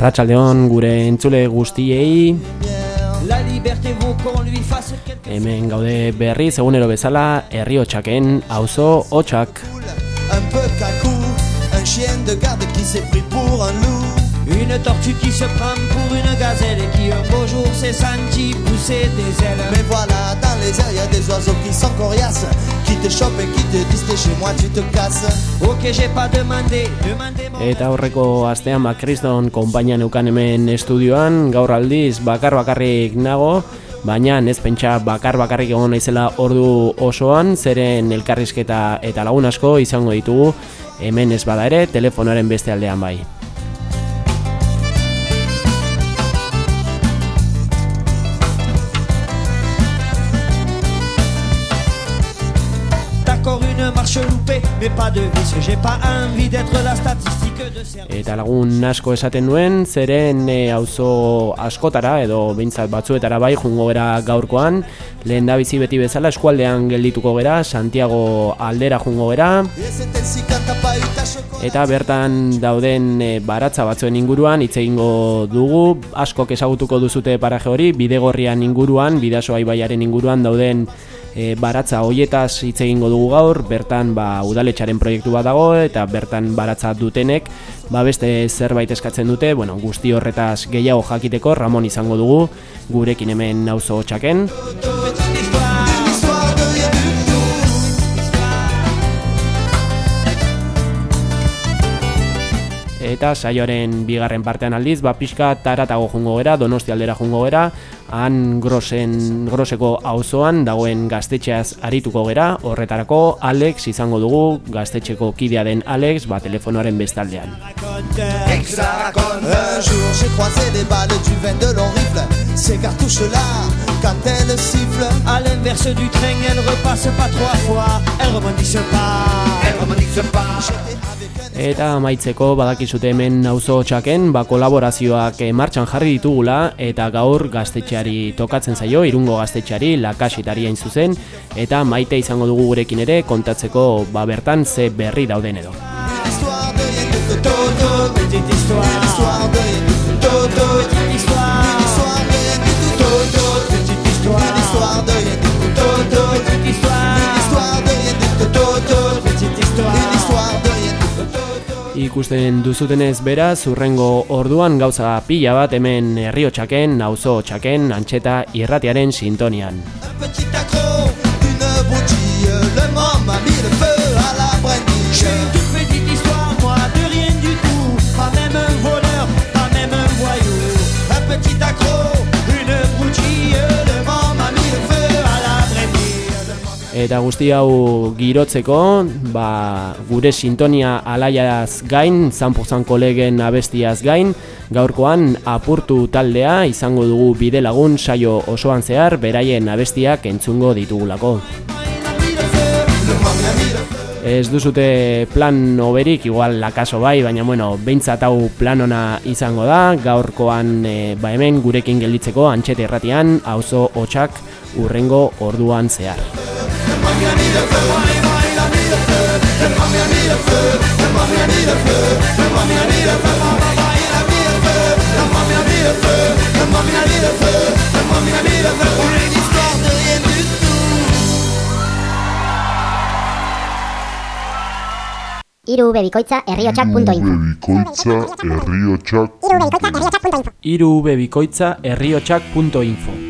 Arratxaldeon gure entzule guztiei. Hemen gaude berri egunero bezala herri hotxaken auzo hotxak. Un peu kaku, un chien de garde qui s'est pris pour un loup Une tortue qui se prend pour une gazelle Et qui un beau jour s'est senti pousser des ailes. Mais voilà, dans les airs, y a des oiseaux qui sont coriaces Qui te chopent et qui te disent t'es chez moi, tu te casses. Ok, j'ai pas demandé, demandé mon... Eta horreko astean, ba, kriston konpainian eukan hemen estudioan Gaur aldiz, bakar bakarrik nago Baina ez pentsa bakar bakarrik egon naizela ordu osoan Zeren elkarrizketa eta lagun asko izango ditugu Hemen ez bada ere, telefonoaren beste aldean bai Eta lagun asko esaten duen, zeren e, auzo askotara edo behintzat batzuetara bai jungo gera gaurkoan. Lehen da bizi beti bezala eskualdean geldituko gera, Santiago aldera jungo gera. Eta bertan dauden e, baratza batzuen inguruan hitz egingo dugu. Askok ezagutuko duzute paraje hori, bidegorrian inguruan, bidasoa ibaiaren inguruan dauden e, baratza hoietaz hitz egingo dugu gaur, bertan ba, udaletxaren proiektu bat dago eta bertan baratza dutenek ba, beste zerbait eskatzen dute, bueno, guzti horretaz gehiago jakiteko Ramon izango dugu, gurekin hemen nauzo txaken. Eta saioaren bigarren partean aldiz, ba, pixka taratago jungo gera, donosti aldera jungo gera, han grosen, groseko auzoan dagoen gaztetxeaz arituko gera, horretarako Alex izango dugu, gaztetxeko kidea den Alex, ba telefonoaren bestaldean. Ces cartouches-là, quand elles sifflent À l'inverse du train, elles repassent pas trois fois. Elles rebondissent pas. Elles rebondissent pas Eta amaitzeko badakizute hemen auzo txaken, ba kolaborazioak eh, martxan jarri ditugula eta gaur gaztetxeari tokatzen zaio, irungo gaztetxeari, lakasitari hain zuzen, eta maite izango dugu gurekin ere kontatzeko ba bertan ze berri dauden edo. Ikusten duzutenez bera, zurrengo orduan gauza pila bat hemen herriotxaken, nauzo txaken, antxeta irratiaren sintonian. Eta guzti hau girotzeko, ba, gure sintonia alaiaz gain, zanpozan kolegen abestiaz gain, gaurkoan apurtu taldea izango dugu bide lagun saio osoan zehar, beraien abestiak entzungo ditugulako. Ez duzute plan oberik, igual lakaso bai, baina bueno, behintzat hau plan ona izango da, gaurkoan e, ba hemen gurekin gelditzeko antxete erratian, auzo hotxak urrengo orduan zehar. Iru bebikoitza herriotxak.info Iru bebikoitza herriotxak.info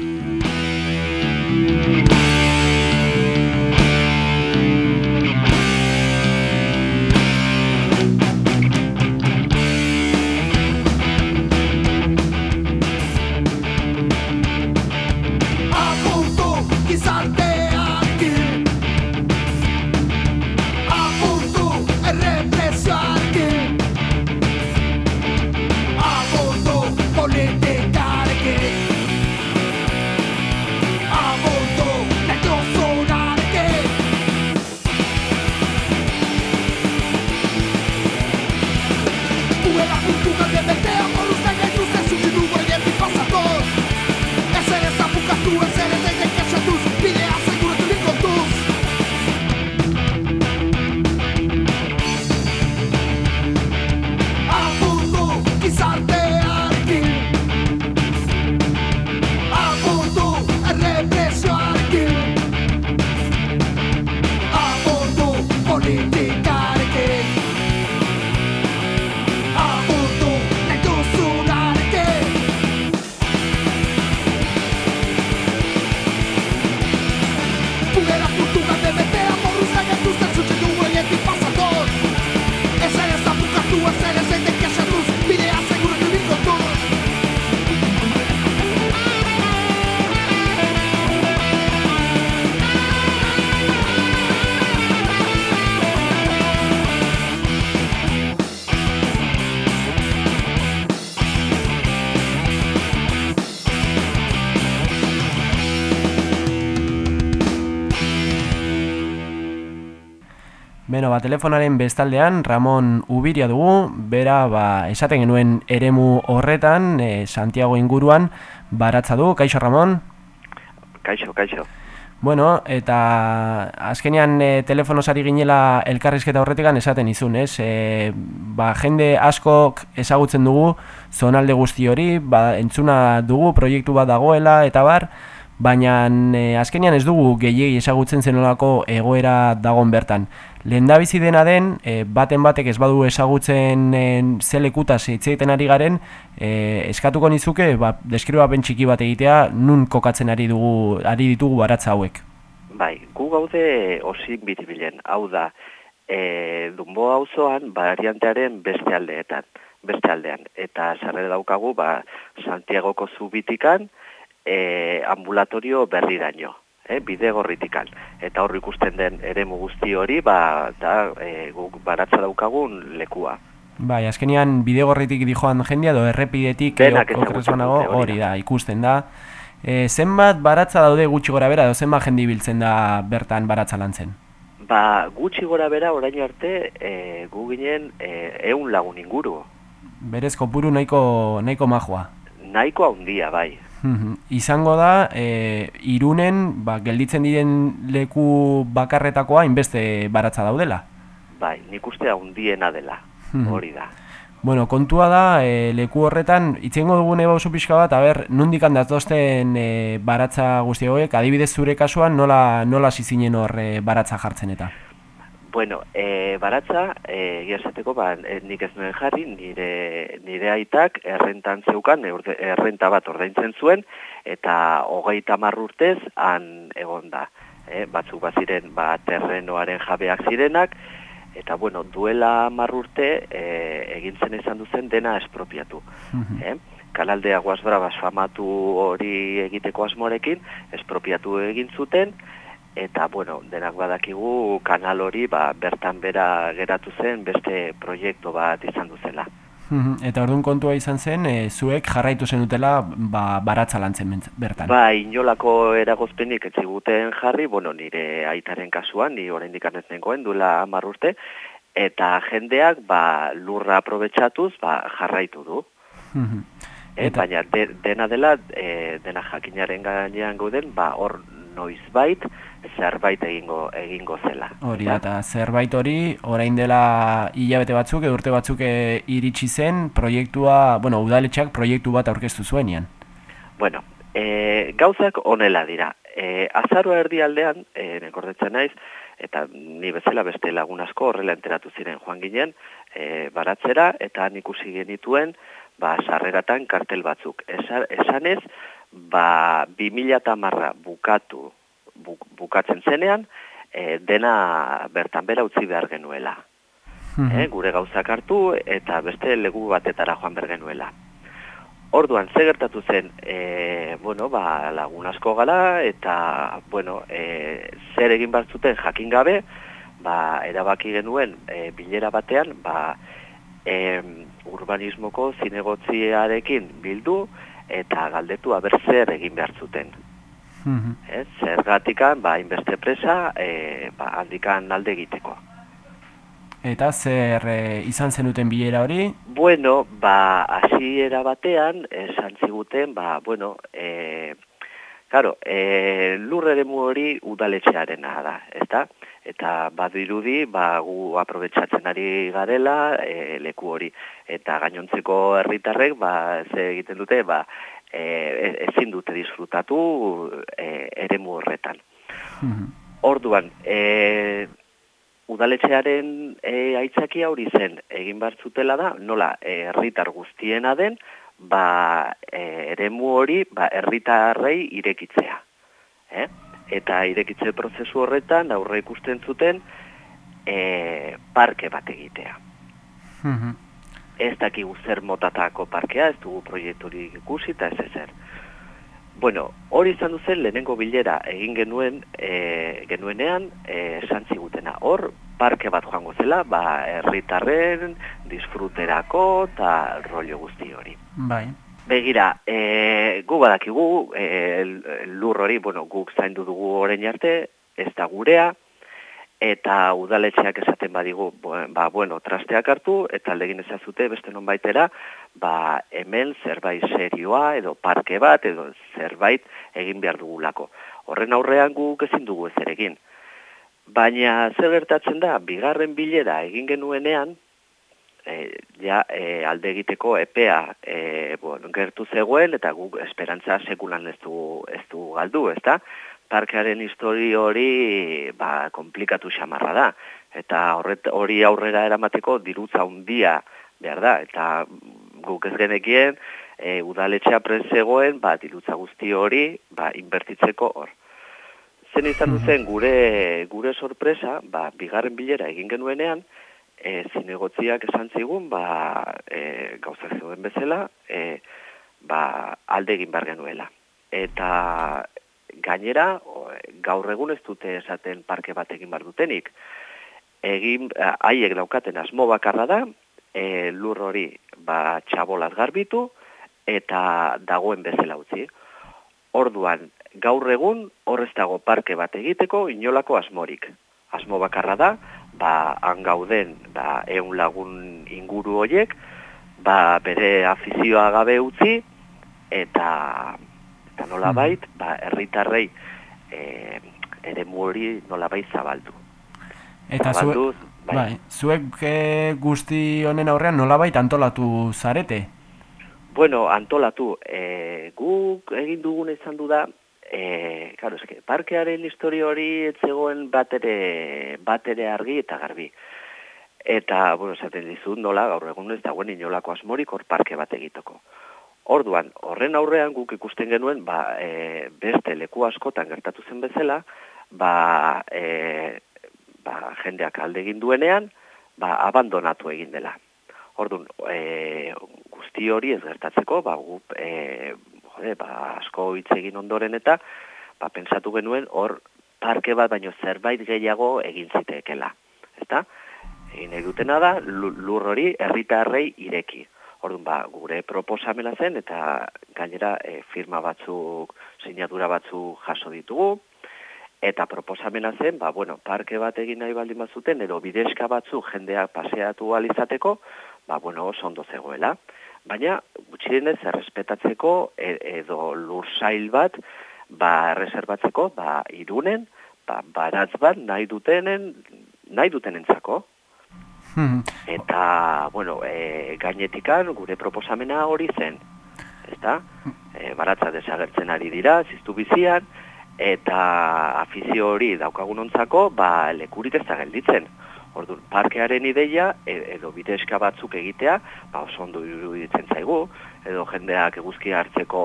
Ba, telefonaren bestaldean Ramon Ubiria dugu, bera ba, esaten genuen eremu horretan, e, Santiago inguruan, baratza du, kaixo Ramon? Kaixo, kaixo. Bueno, eta azkenean e, telefonosari ginela elkarrizketa horretekan esaten izun, ez? E, ba, jende askok ezagutzen dugu, zonalde guzti hori, ba, entzuna dugu, proiektu bat dagoela, eta bar, baina e, azkenean ez dugu gehiegi ezagutzen zenolako egoera dagon bertan. Lehen bizi dena den, e, baten batek ez badu ezagutzen e, zelekutaz hitzeiten ari garen, e, eskatuko nizuke, ba, deskriba ben txiki bat egitea, nun kokatzen ari dugu ari ditugu baratza hauek. Bai, gu gaude osik bitibilen, hau da, e, dunbo auzoan variantearen beste aldeetan, beste aldean, eta sarre daukagu, ba, Santiagoko zubitikan, e, ambulatorio berriraino, e, bide gorritikan. Eta hor ikusten den ere guzti hori, ba, da, e, guk baratza daukagun lekua. Bai, azkenian bide gorritik dijoan jendia, do errepidetik okrezbanago hori da, ikusten da. E, zenbat baratza daude gutxi gora bera, do zenbat jendi biltzen da bertan baratza lan zen? Ba, gutxi gora bera orain arte e, gu ginen e, eun lagun inguru. Berez kopuru nahiko, nahiko majoa. Nahiko handia, bai. Izango da, e, irunen, ba, gelditzen diren leku bakarretakoa, inbeste baratza daudela? Bai, nik uste handiena dela, hori da. Bueno, kontua da, e, leku horretan, itzengo dugun eba oso pixka bat, aber, nundik handatozten e, baratza guzti hauek, adibidez zure kasuan, nola, nola zizinen hor e, baratza jartzen eta? Bueno, e, baratza, e, gertzateko, ba, e, nik ez nuen jarri, nire, nire aitak errentan zeukan, errenta bat ordaintzen zuen, eta hogeita urtez han egon da. E, batzuk baziren, ba, terrenoaren jabeak zirenak, eta, bueno, duela marrurte e, egintzen izan duzen dena espropiatu. Mm e, kanaldea guazbrabas famatu hori egiteko asmorekin, espropiatu egin zuten, eta bueno, denak badakigu kanal hori ba, bertan bera geratu zen beste proiektu bat izan duzela. Eta orduan kontua izan zen, e, zuek jarraitu zen dutela ba, baratza lan zen bertan? Ba, inolako eragozpenik etziguten jarri, bueno, nire aitaren kasuan, ni orain dikanez nengoen, duela marrurte, eta jendeak ba, lurra aprobetsatuz ba, jarraitu du. E, baina dena dela, e, dena jakinaren gainean gauden, ba, hor noizbait, zerbait egingo egingo zela. Hori da, eta zerbait hori, orain dela hilabete batzuk, urte batzuk eh, iritsi zen, proiektua, bueno, udaletxak proiektu bat aurkeztu zuenian. Bueno, e, gauzak onela dira. E, azaroa erdi aldean, e, nekordetzen naiz, eta ni bezala beste lagun asko horrela enteratu ziren joan ginen, e, baratzera, eta nik ikusi genituen, ba, sarreratan kartel batzuk. esanez, ba, 2000 marra bukatu bukatzen zenean, e, dena bertan bera utzi behar genuela. E, gure gauzak hartu eta beste legu batetara joan behar genuela. Orduan, ze gertatu zen, e, bueno, ba, lagun asko gala, eta, bueno, e, zer egin bat zuten jakin gabe, ba, erabaki genuen e, bilera batean, ba, e, urbanismoko zinegotziarekin bildu, eta galdetu aber zer egin behar zuten. Mm -hmm. ba, inbeste presa, e, ba, handikan alde egiteko. Eta zer e, izan zenuten bilera hori? Bueno, ba, hasiera batean, esan ziguten, ba, bueno, e, claro, e, lurre hori udaletxearen da, ezta? Eta badirudi, ba, gu aprobetsatzen ari garela e, leku hori. Eta gainontzeko herritarrek, ba, ze egiten dute, ba, e, ezin dute disfrutatu e, eremu horretan. Mhm. Orduan, e, udaletxearen e, aitzakia hori zen egin bartzutela da, nola herritar guztiena den, ba, e, eremu hori ba, herritarrei irekitzea. Eh? Eta irekitze prozesu horretan aurre ikusten zuten e, parke bat egitea. Mhm ez dakigu zer motatako parkea, ez dugu proiekturik ikusi eta ez ezer. Bueno, hori izan duzen lehenengo bilera egin genuen e, genuenean e, esan zigutena. Hor, parke bat joango zela, ba, herritarren, disfruterako eta rollo guzti hori. Bai. Begira, e, gu badakigu, e, lur hori, bueno, guk zaindu dugu orain arte, ez da gurea, eta udaletxeak esaten badigu, ba, bueno, trasteak hartu, eta aldegin ezazute beste non baitera, ba, hemen zerbait serioa, edo parke bat, edo zerbait egin behar dugulako. Horren aurrean guk ezin dugu ez egin. Baina zer gertatzen da, bigarren bilera egin genuenean, e, ja, e, alde egiteko epea e, bueno, gertu zegoen, eta guk esperantza sekulan ez du, ez du galdu, ez da? Parkearen histori hori ba, komplikatu xamarra da. Eta horret, hori aurrera eramateko dirutza handia behar da. Eta guk ez genekien, e, udaletxea prezegoen, ba, dirutza guzti hori ba, inbertitzeko hor. Zen izan duzen gure, gure sorpresa, ba, bigarren bilera egin genuenean, e, zinegotziak esan zigun, ba, e, gauzak zeuden bezala, e, ba, alde egin bar genuela. Eta gainera, gaur egun ez dute esaten parke bat egin bar dutenik. Egin, haiek daukaten asmo bakarra da, e, lur hori ba, txabolaz garbitu, eta dagoen bezala utzi. Orduan, gaur egun horrez dago parke bat egiteko inolako asmorik. Asmo bakarra da, ba, gauden ba, eun lagun inguru horiek, ba, bere afizioa gabe utzi, eta eta nola bait, mm. ba, erritarrei e, ere hori nola bait zabaldu. Eta zuek, bai. bai, zuek e, guzti honen aurrean nola bait antolatu zarete? Bueno, antolatu, e, guk egin dugun izan du da, e, claro, eske, parkearen historia hori etzegoen batere, batere argi eta garbi. Eta, bueno, esaten dizut nola, gaur egun ez dagoen inolako asmorik hor parke bat egitoko. Orduan, horren aurrean guk ikusten genuen, ba, e, beste leku askotan gertatu zen bezala, ba, e, ba, jendeak alde egin duenean, ba, abandonatu egin dela. Orduan, e, guzti hori ez gertatzeko, ba, gu, e, jode, ba, asko hitz egin ondoren eta, ba, pensatu genuen, hor, parke bat baino zerbait gehiago egin ziteekela. Ezta? Egin edutena da, lur hori herritarrei ireki. Orduan ba, gure proposamena zen eta gainera e, firma batzuk, sinadura batzuk jaso ditugu eta proposamena zen, ba, bueno, parke bat egin nahi baldin bazuten edo bidezka batzuk jendeak paseatu alizateko, ba, bueno, ondo zegoela. Baina, gutxienez, errespetatzeko e, edo lursail bat, ba, reservatzeko, ba, irunen, ba, baratz bat nahi dutenen, nahi dutenentzako. Hmm. Eta, bueno, e, gainetikan gure proposamena hori zen, ezta? E, baratza desagertzen ari dira, ziztu bizian, eta afizio hori daukagun ontzako, ba, lekurik ez da gelditzen. Orduan, parkearen ideia, e, edo bidezka batzuk egitea, ba, oso ondo iruditzen zaigu, edo jendeak eguzki hartzeko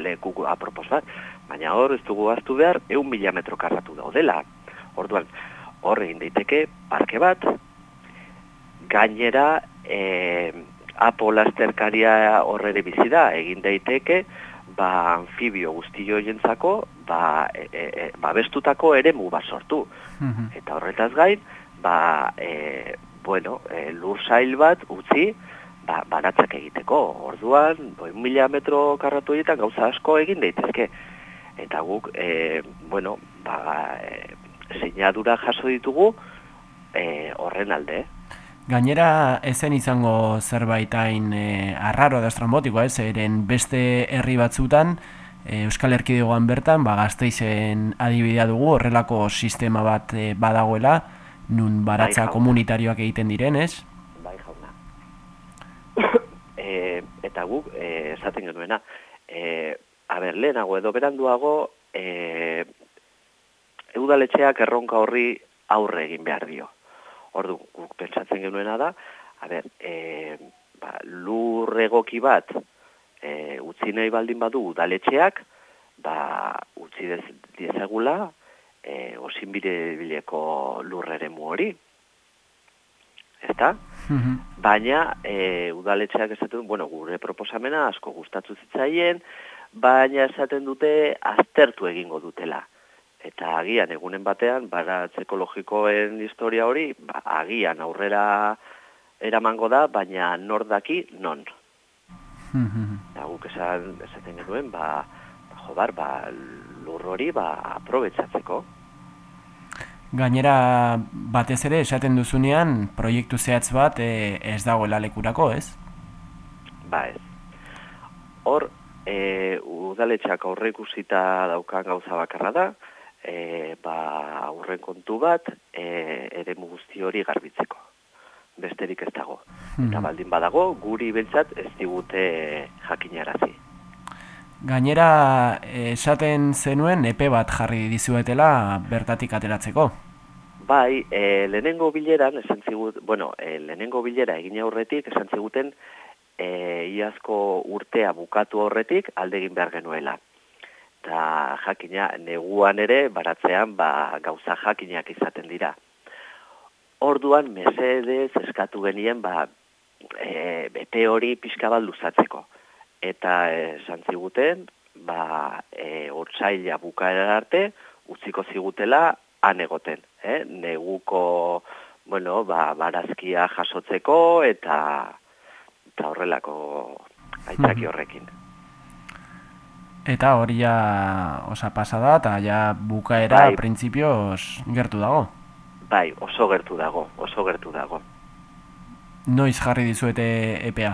leku apropos bat, baina hor ez dugu hartu behar, eun mila metro karratu daudela. Orduan, hor egin daiteke, parke bat, gainera e, apo lasterkaria horrere bizi da egin daiteke ba anfibio guztio jentzako ba, e, e, e, ba bestutako ere mu bat sortu. Mhm. eta horretaz gain ba e, bueno e, lur sail bat utzi ba, banatzak egiteko. Orduan boi mila metro karratu egiten gauza asko egin daitezke. Eta guk e, bueno ba e, sinadura jaso ditugu e, horren alde Gainera, ezen izango zerbaitain e, arraro da estrambotikoa, ez, eren beste herri batzutan, e, Euskal Erkidegoan bertan, ba, gazteizen adibidea dugu, horrelako sistema bat e, badagoela, nun baratza bai, komunitarioak egiten diren, ez? Bai, jauna. e, eta guk, esaten genuena, e, aber, lehenago edo beranduago, e, eudaletxeak erronka horri aurre egin behar dio. Ordu, guk pentsatzen genuena da, a ber, e, ba, lur egoki bat e, utzi nahi baldin badu udaletxeak, ba, utzi dez, diezagula e, osin bileko lurrere hori. Ezta? Mm Baina, e, udaletxeak esaten du, bueno, gure proposamena asko gustatu zitzaien, baina esaten dute aztertu egingo dutela eta agian egunen batean baratz ekologikoen historia hori ba, agian aurrera eramango da baina nordaki non eta guk esan esaten genuen ba, ba, jobar ba, lur hori ba, aprobetsatzeko Gainera, batez ere, esaten duzunean, proiektu zehatz bat e, ez dagoela lekurako, ez? Ba ez. Hor, e, udaletxak aurreikusita daukan gauza bakarra da, e, ba, aurren kontu bat, e, ere guzti hori garbitzeko. Besterik ez dago. Eta Mhm. baldin badago, guri beltzat ez digute jakinarazi. Gainera, esaten zenuen epe bat jarri dizuetela bertatik ateratzeko. Bai, e, lehenengo bileran, esan zigut, bueno, e, lehenengo bilera egin aurretik, esan ziguten, e, iazko urtea bukatu horretik alde egin behar genuela. Eta jakina, neguan ere, baratzean, ba, gauza jakinak izaten dira. Orduan, mesedez eskatu genien, ba, e, bete hori pixka bat luzatzeko. Eta esan ziguten, ba, e, otsaila bukaera arte, utziko zigutela han egoten, eh? neguko, bueno, ba, barazkia jasotzeko eta eta horrelako aitzaki Mhm. horrekin. Eta hori ja osa pasa da, eta ja bukaera Bai. printzipioz gertu dago. Bai, oso gertu dago, oso gertu dago. Noiz jarri dizuete EPA.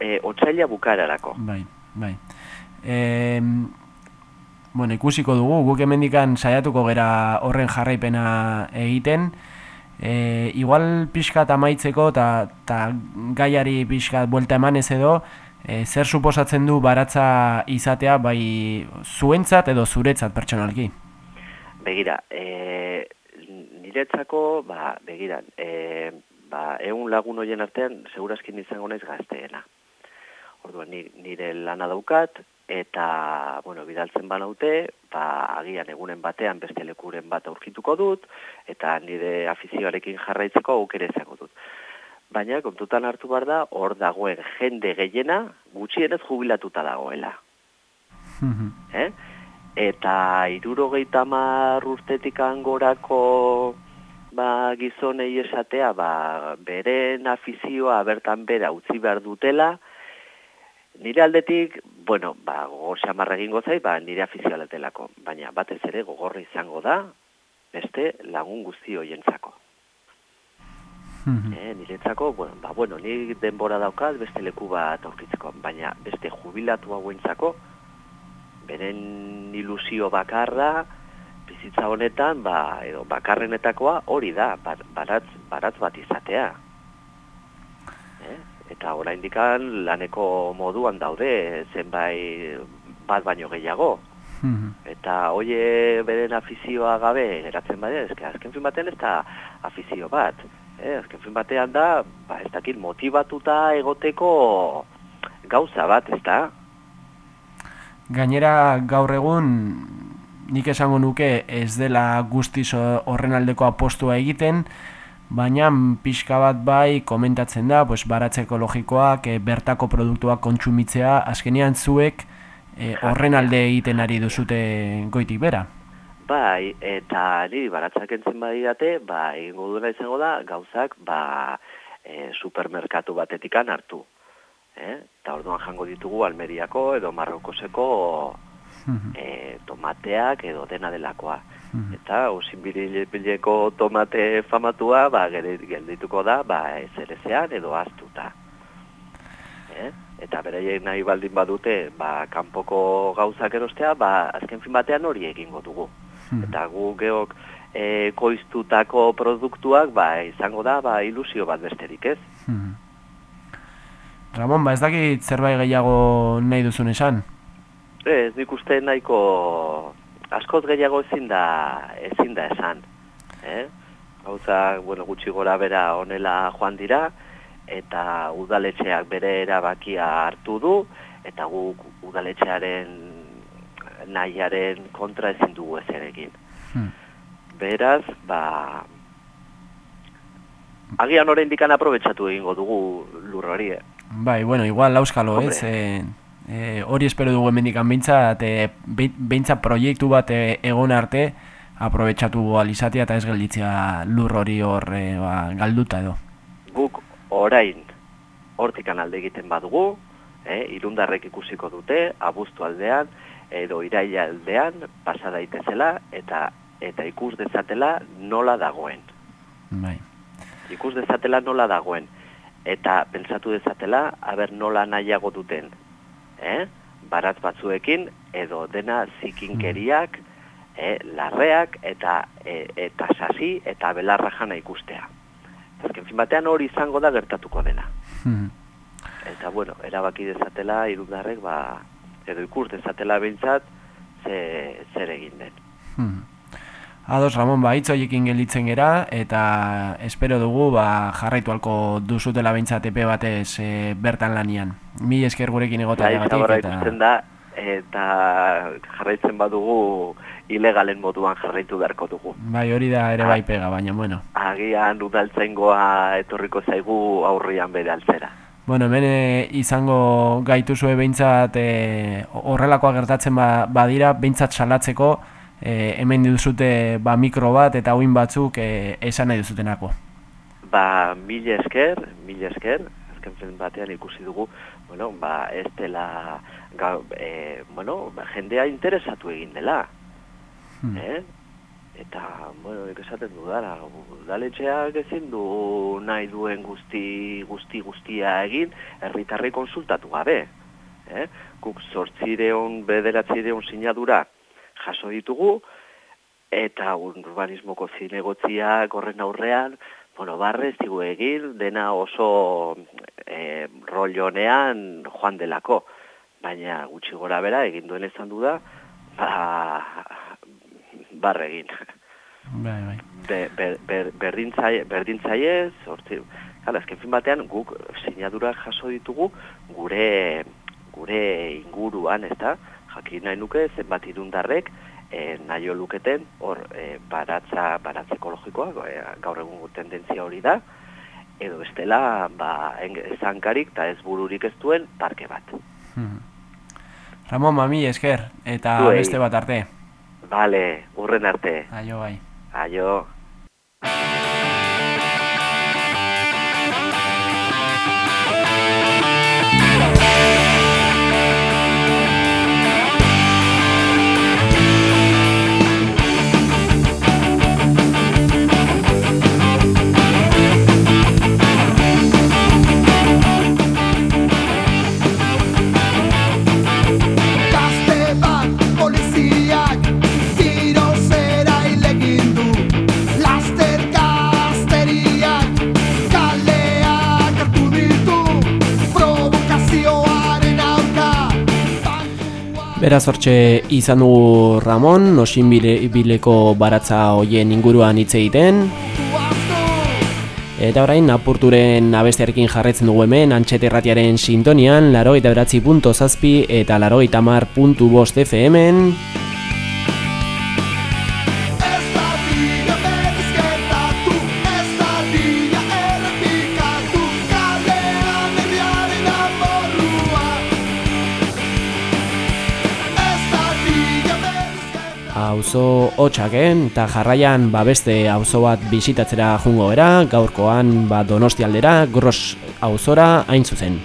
E, otsaila bukaerarako. Bai, bai. E, bueno, ikusiko dugu, guk hemendikan saiatuko gera horren jarraipena egiten. E, igual pixkat amaitzeko eta ta gaiari pixkat buelta emanez edo, e, zer suposatzen du baratza izatea bai zuentzat edo zuretzat pertsonalki? Begira, e, niretzako, ba, begira, e, ba, egun lagun hoien artean, segurazkin izango naiz gazteena. Orduan, ni, nire lana daukat, eta, bueno, bidaltzen banaute, ba, agian egunen batean beste lekuren bat aurkituko dut, eta nire afizioarekin jarraitzeko aukere izango dut. Baina, kontutan hartu behar da, hor dagoen jende gehiena, gutxienez jubilatuta dagoela eh? eta irurogeita mar urtetik angorako ba, gizonei esatea ba, beren afizioa bertan bera utzi behar dutela, nire aldetik, bueno, ba, gogor xamarra egingo zai, ba, nire afizioa baina batez ere gogorra izango da, beste lagun guzti hoientzako. Eh, niretzako, bueno, ba, bueno, ni denbora daukat beste leku bat aurkitzeko, baina beste jubilatu hauentzako, beren ilusio bakarra, bizitza honetan, ba, edo bakarrenetakoa hori da, bar- baratz, baratz bat izatea. Eh? Eta oraindikan laneko moduan daude, zenbait bat baino gehiago. Eta hoie beren afizioa gabe geratzen bade, eske azken fin batean ez da afizio bat. Eh, azken fin batean da, ba, ez dakit, motibatuta egoteko gauza bat, ez da? Gainera gaur egun nik esango nuke ez dela guztiz ho- horren aldeko apostua egiten, baina pixka bat bai komentatzen da, pues, baratze ekologikoak, e, bertako produktuak kontsumitzea, azkenean zuek e, horren alde egiten ari duzute goitik bera. Bai, eta niri baratzak entzen badidate, ba, egingo duena izango da, gauzak, ba, e, supermerkatu batetikan hartu. Eh? Eta orduan jango ditugu Almeriako edo Marrokoseko e, tomateak edo dena delakoa. Eta osinbileko tomate famatua, ba, geldituko da, ba, ezerezean edo aztuta. Eh? Eta beraiek nahi baldin badute, ba, kanpoko gauzak erostea, ba, azken fin batean hori egingo dugu. Eta gu geok e, koiztutako produktuak, ba, izango da, ba, ilusio bat besterik ez. Ramon, ba ez dakit zerbait gehiago nahi duzun esan? Ez, nik uste nahiko askoz gehiago ezin da, ezin da esan. Eh? Gauza, bueno, gutxi gora bera honela joan dira, eta udaletxeak bere erabakia hartu du, eta guk udaletxearen nahiaren kontra ezin dugu ezer egin. Hmm. Beraz, ba, agian oraindik aprobetxatu egingo dugu lur hori, eh? Bai, bueno, igual auskalo, Hombre. ez? E, e, hori espero dugu hemendikan behintzat, e, behin- behintzat proiektu bat e, egon arte, aprobetxatu alizatea eta ez gelditzea lur hori hor e, ba, galduta edo. guk orain hortikan alde egiten badugu, eh, irundarrek ikusiko dute, abuztu aldean, edo iraila aldean, pasa daitezela, eta eta ikus dezatela nola dagoen. Bai. Ikus dezatela nola dagoen. Eta pentsatu dezatela, haber nola nahiago duten. Eh? Baratz batzuekin, edo dena zikinkeriak, eh, larreak, eta, e, eta sasi, eta belarra jana ikustea. Azken fin batean hori izango da gertatuko dena. Mhm. Eta, bueno, erabaki dezatela, irudarrek, ba, edo ikus dezatela behintzat, ze, zer egin den. Hmm. Ados, Ramon, ba, hitz horiekin gelditzen gera, eta espero dugu, ba, jarraitu alko duzutela behintzat epe batez e, bertan lanian. Mi esker gurekin egotea Bai, eta... ikusten da, eta jarraitzen badugu ilegalen moduan jarraitu beharko dugu. Bai, hori da ere bai pega, baina, bueno. Agian udaltzaingoa etorriko zaigu aurrian bere altzera. Bueno, hemen e, izango gaituzue behintzat e, horrelakoa gertatzen ba, badira, behintzat salatzeko, e, hemen duzute ba, mikro bat eta uin batzuk e, esan nahi duzutenako. Ba, mil esker, mil esker, azken batean ikusi dugu, bueno, ba, ez dela, ga, e, bueno, ba, jendea interesatu egin dela, Hmm. eh? Eta, bueno, nik esaten dudara, udaletxeak ezin du nahi duen guzti, guzti guztia egin, herritarrei konsultatu gabe. Eh? Guk zortzireun, bederatzireun sinadura jaso ditugu, eta urbanismoko zinegotziak horren aurrean, bueno, barrez digu egin, dena oso e, rollonean joan delako. Baina gutxi gora bera, egin duen ezan du da, ba, barre egin. Bai, bai. Be, ber, ber, berdintzaie, berdintzaie, sortzi, Hala, azken fin batean, guk sinadurak jaso ditugu gure gure inguruan, ez da, jakin nahi nuke zenbat irundarrek e, nahi luketen hor e, baratza, baratza ekologikoa, e, gaur egun tendentzia hori da, edo bestela, ba, ezankarik eta ez bururik ez duen parke bat. Hmm. Ramon, mami, esker, eta Zuei. beste bat arte. Bale, urren arte. Aio, bai. Aio. Beraz hortxe izan dugu Ramon, bile, bileko baratza hoien inguruan hitz egiten. Eta orain, apurturen abestearekin jarretzen dugu hemen, antxeterratiaren sintonian, larogeita beratzi punto zazpi eta larogeita mar puntu bost FM-en. Auzo hotxaken, eta jarraian ba beste auzo bat bisitatzera jungo era, gaurkoan ba donostialdera, gros auzora hain zuzen.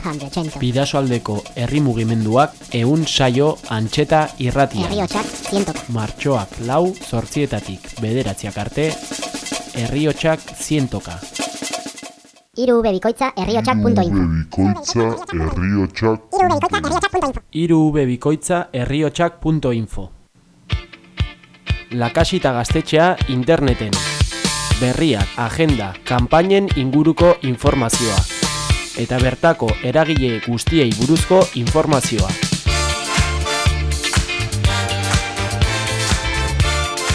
100. Bidasoaldeko herri mugimenduak ehun saio antxeta irratia. Herriotsak 100. Martxoak lau zortzietatik bederatziak arte herriotsak 100ka. Irubebikoitza herriotsak.info. Irubebikoitza herriotsak.info. La Casita Gaztetxea interneten. Berriak, agenda, kanpainen inguruko informazioa. Eta bertako eragile guztiei buruzko informazioa.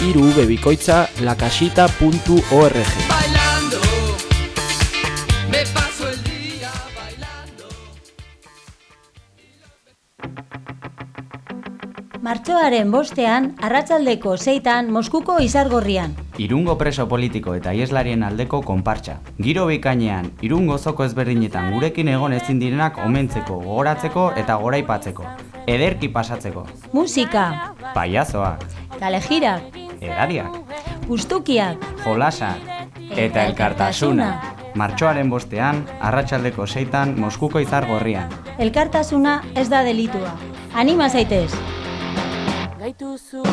Iru bikoitza lakasita.org Bailando, me paso el día bailando. Martxoaren bostean, arratsaldeko zeitan Moskuko izargorrian. Irungo preso politiko eta ieslarien aldeko konpartxa. Giro bikainean, irungo zoko ezberdinetan gurekin egon ezin direnak omentzeko, gogoratzeko eta goraipatzeko. Ederki pasatzeko. Musika, Paiazoak, kalejirak, edariak, gustukiak, jolasak eta elkartasuna. Martxoaren bostean, arratsaldeko zeitan Moskuko izar gorrian. elkartasuna ez da delitua. Anima zaitez! antxeta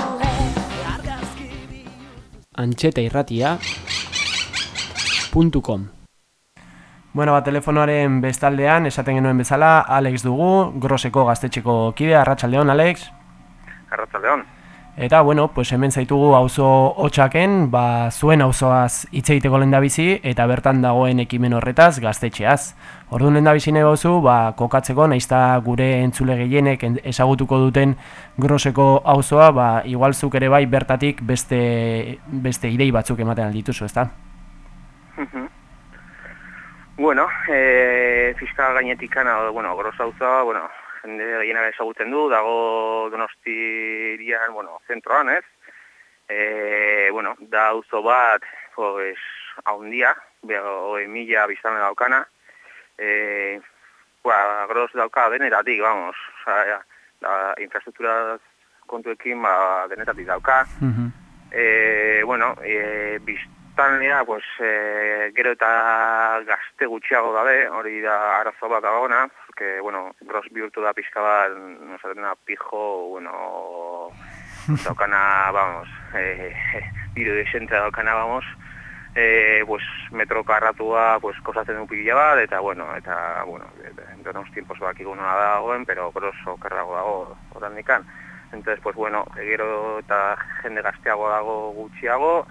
irratia .com Bueno, ba, telefonoaren bestaldean, esaten genuen bezala, Alex dugu, groseko gaztetxeko kide, arratsaldeon Alex. Arratzaldeon. Eta, bueno, pues hemen zaitugu auzo hotxaken, ba, zuen auzoaz hitz egiteko lehendabizi, eta bertan dagoen ekimen horretaz gaztetxeaz. Orduan lehendabizi nahi bauzu, ba, kokatzeko, naizta gure entzule gehienek en- ezagutuko duten groseko auzoa, ba, igual zuk ere bai bertatik beste, beste idei batzuk ematen aldituzu, ezta? Bueno, e, fiskal gainetik kana, bueno, gros auzoa, bueno, jende gehiena ezagutzen du, dago donostirian, bueno, zentroan, ez? E, bueno, da auzo bat, pues, haundia, hogei mila biztane daukana, e, ba, gros dauka denetatik, vamos, oza, ja, da, infrastruktura kontuekin, ba, denetatik dauka, e, bueno, e, biztanlea, pues, e, gero eta gazte gutxiago gabe, hori da arazo bat dagona, porque, bueno, gros bihurtu da pixka bat, nosatena pijo, bueno, daukana, vamos, e, biro desentra daukana, vamos, e, pues, metro karratua, pues, kosatzen du pila bat, eta, bueno, eta, bueno, de unos tiempos bakigu nola dagoen, pero gros okerrago dago orandikan. Entonces, pues bueno, gero eta jende gazteago dago gutxiago,